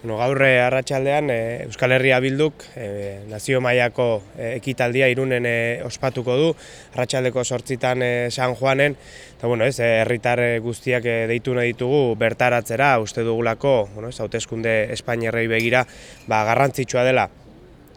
No, gaur eh, arratsaldean eh, Euskal Herria Bilduk eh, nazio mailako ekitaldia irunen eh, ospatuko du arratsaldeko sortzitan eh, San Juanen. Eta bueno, ez, herritar guztiak eh, deitu nahi ditugu bertaratzera uste dugulako, bueno, ez, hauteskunde Espainiarrei begira, ba, garrantzitsua dela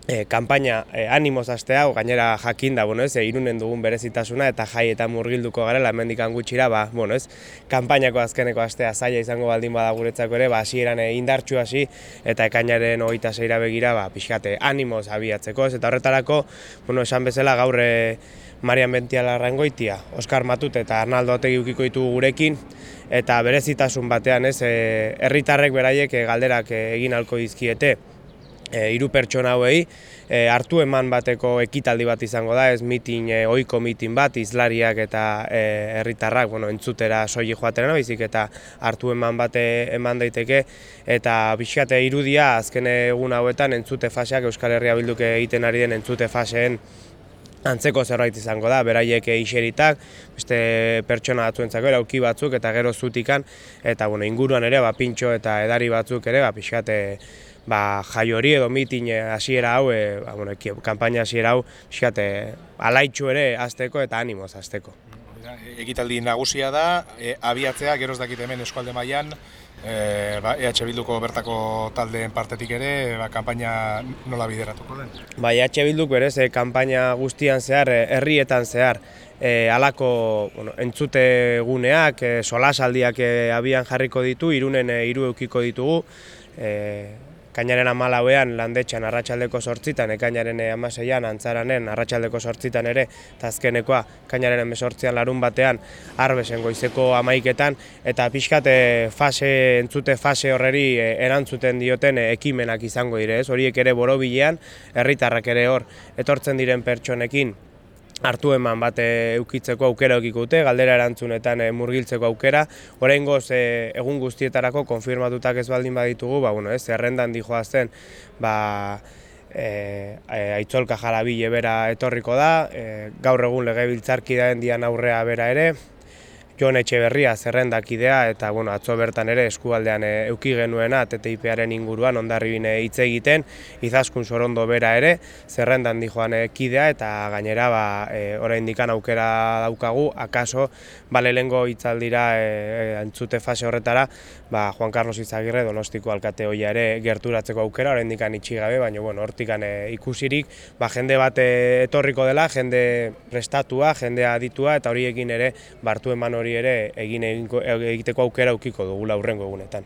e, kanpaina e, animoz astea, gainera jakin da, bueno, ez, e, irunen dugun berezitasuna eta jai eta murgilduko garela hemendikan gutxira, ba, bueno, ez, kanpainako azkeneko astea zaila izango baldin bada guretzako ere, ba, hasieran e, indartxu hasi eta ekainaren hogeita zeira begira, ba, pixkate animoz abiatzeko, ez, eta horretarako, bueno, esan bezala gaur e, Marian Bentiala Rangoitia, Oskar Matut eta Arnaldo Otegi ukiko ditugu gurekin, eta berezitasun batean, ez, herritarrek beraiek e, galderak egin alko dizkiete, hiru pertsona hauei e, hartu eman bateko ekitaldi bat izango da, ez mitin e, ohiko mitin bat izlariak eta e, herritarrak, bueno, entzutera soili joatera baizik eta hartu eman bate eman daiteke. Eta pixkate irudia azken egun hauetan entzute faseak Euskal Herria Bilduk egiten ari den entzute faseen antzeko zerbait izango da, beraiek iseritak, beste pertsona batzuentzako erauki batzuk eta gero zutikan. Eta bueno, inguruan ere ba pintxo eta edari batzuk ere ba pixkate ba, jai hori edo mitin eh, hasiera hau, e, ba, bueno, kanpaina hasiera hau, xate, alaitxu ere azteko eta animoz azteko. Egitaldi nagusia da, e, abiatzea, geroz dakit hemen eskualde mailan, e, ba, EH Bilduko bertako taldeen partetik ere, ba, kanpaina nola bideratuko den? Ba, EH Bilduk berez, e, kanpaina guztian zehar, herrietan zehar, e, alako bueno, entzute guneak, e, solasaldiak e, abian jarriko ditu, irunen e, iru eukiko ditugu, e, Kainaren amalauean landetxan arratsaldeko sortzitan, ekainaren amaseian antzaranen arratsaldeko sortzitan ere, eta azkenekoa kainaren emesortzian larun batean arbesen goizeko amaiketan, eta pixkate fase, entzute fase horreri eh, erantzuten dioten eh, ekimenak izango dire, ez? horiek ere borobilean, herritarrak ere hor, etortzen diren pertsonekin, hartu eman bat eukitzeko aukera eukikute, galdera erantzunetan e, murgiltzeko aukera. Horein goz, eh, egun guztietarako konfirmatutak ez baldin baditugu, ba, bueno, ez, errendan dijoa zen, ba, e, aitzolka jarabile bera etorriko da, e, gaur egun lege biltzarki dian aurrea bera ere, Jon Etxeberria zerrendakidea eta bueno, atzo bertan ere eskualdean eh, euki genuena TTIParen inguruan ondarribine hitz egiten, izaskun sorondo bera ere zerrendan dijoan eh, kidea eta gainera ba, e, oraindikan aukera daukagu, akaso bale lengo hitzaldira e, entzute fase horretara ba, Juan Carlos Izagirre donostiko alkate hoia ere gerturatzeko aukera, oraindikan itxi gabe, baina bueno, hortikan ikusirik ba, jende bat etorriko dela, jende prestatua, jendea aditua eta horiekin ere bartu eman hori ere egin egiteko aukera ukiko dugula aurrengo egunetan.